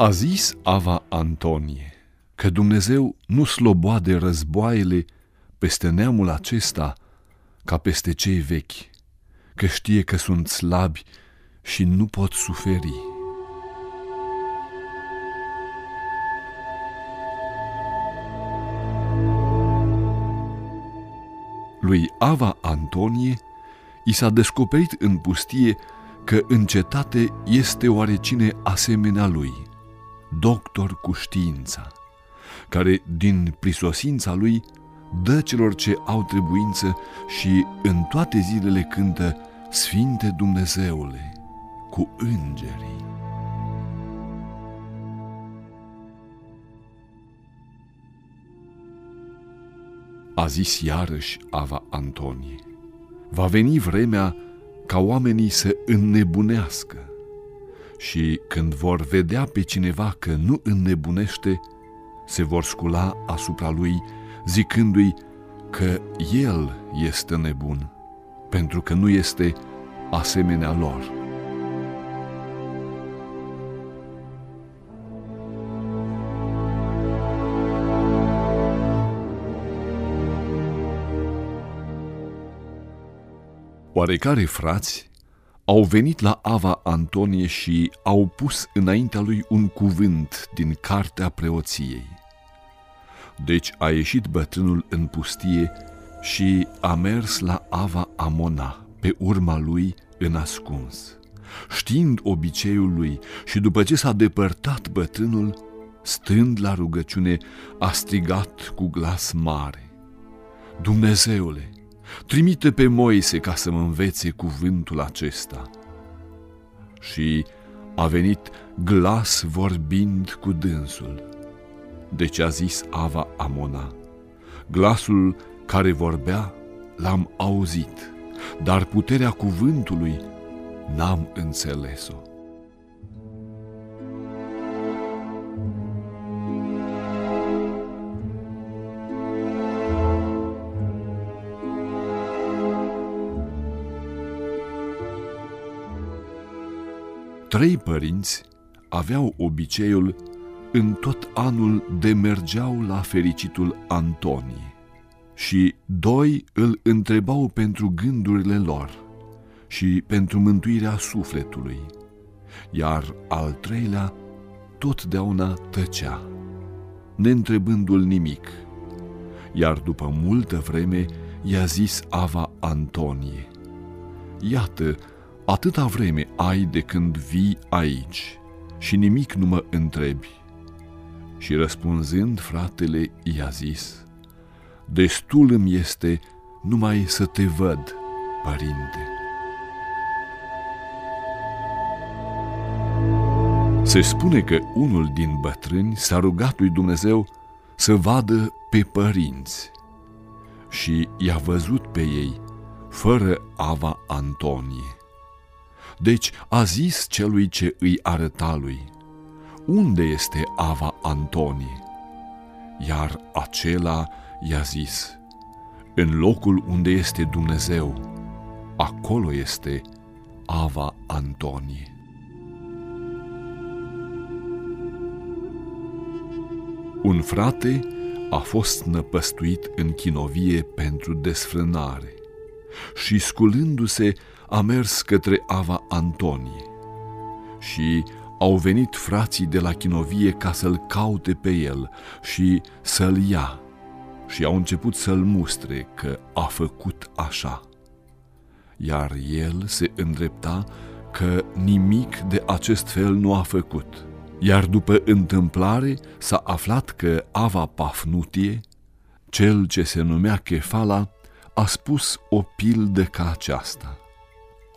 A zis Ava Antonie că Dumnezeu nu sloboade războaiele peste neamul acesta ca peste cei vechi, că știe că sunt slabi și nu pot suferi. Lui Ava Antonie i s-a descoperit în pustie că în cetate este oarecine asemenea lui, doctor cu știința, care din prisosința lui dă celor ce au trebuință și în toate zilele cântă Sfinte Dumnezeule cu îngerii. A zis iarăși Ava Antonie, va veni vremea ca oamenii să înnebunească și când vor vedea pe cineva că nu înnebunește, se vor scula asupra lui zicându-i că el este nebun, pentru că nu este asemenea lor. Oarecare frați au venit la Ava Antonie și au pus înaintea lui un cuvânt din cartea preoției. Deci a ieșit bătrânul în pustie și a mers la Ava Amona, pe urma lui în ascuns. Știind obiceiul lui și după ce s-a depărtat bătrânul, stând la rugăciune, a strigat cu glas mare. Dumnezeule, trimite pe Moise ca să mă învețe cuvântul acesta. Și a venit glas vorbind cu dânsul. Deci a zis Ava Amona, glasul care vorbea l-am auzit, dar puterea cuvântului n-am înțeles-o. Trei părinți aveau obiceiul în tot anul de mergeau la fericitul Antonie și doi îl întrebau pentru gândurile lor și pentru mântuirea sufletului, iar al treilea totdeauna tăcea, neîntrebându-l nimic, iar după multă vreme i-a zis Ava Antonie, Iată, atâta vreme ai de când vii aici și nimic nu mă întrebi. Și răspunzând fratele i-a zis, Destul îmi este numai să te văd, părinte. Se spune că unul din bătrâni s-a rugat lui Dumnezeu să vadă pe părinți și i-a văzut pe ei fără Ava Antonie. Deci a zis celui ce îi arăta lui, Unde este Ava Antonie? Iar acela i-a zis, În locul unde este Dumnezeu, acolo este Ava Antonie. Un frate a fost năpăstuit în chinovie pentru desfrânare și sculându-se a mers către Ava Antonie și au venit frații de la chinovie ca să-l caute pe el și să-l ia și au început să-l mustre că a făcut așa. Iar el se îndrepta că nimic de acest fel nu a făcut. Iar după întâmplare s-a aflat că Ava Pafnutie, cel ce se numea Chefala, a spus o pildă ca aceasta –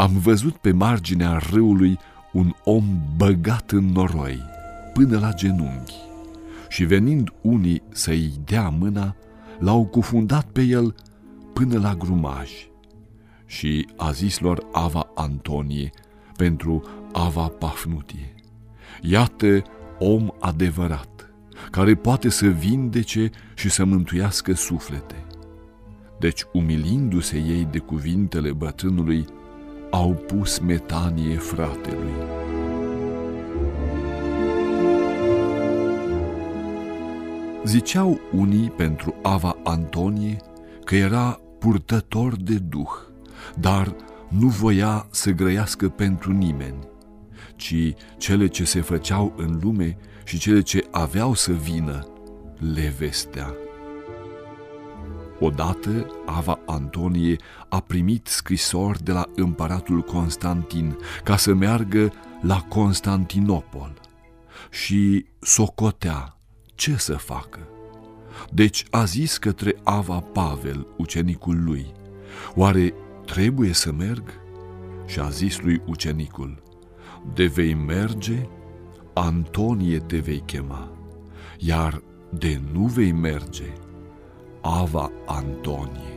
am văzut pe marginea râului un om băgat în noroi, până la genunchi, și venind unii să-i dea mâna, l-au cufundat pe el până la grumaj. Și a zis lor Ava Antonie pentru Ava Pafnutie, Iată om adevărat, care poate să vindece și să mântuiască suflete. Deci, umilindu-se ei de cuvintele bătrânului, au pus metanie fratelui. Ziceau unii pentru Ava Antonie că era purtător de duh, dar nu voia să grăiască pentru nimeni, ci cele ce se făceau în lume și cele ce aveau să vină le vestea. Odată, Ava Antonie a primit scrisori de la împăratul Constantin ca să meargă la Constantinopol și socotea ce să facă. Deci a zis către Ava Pavel, ucenicul lui, oare trebuie să merg? Și a zis lui ucenicul, de vei merge, Antonie te vei chema, iar de nu vei merge, Ava Antonie.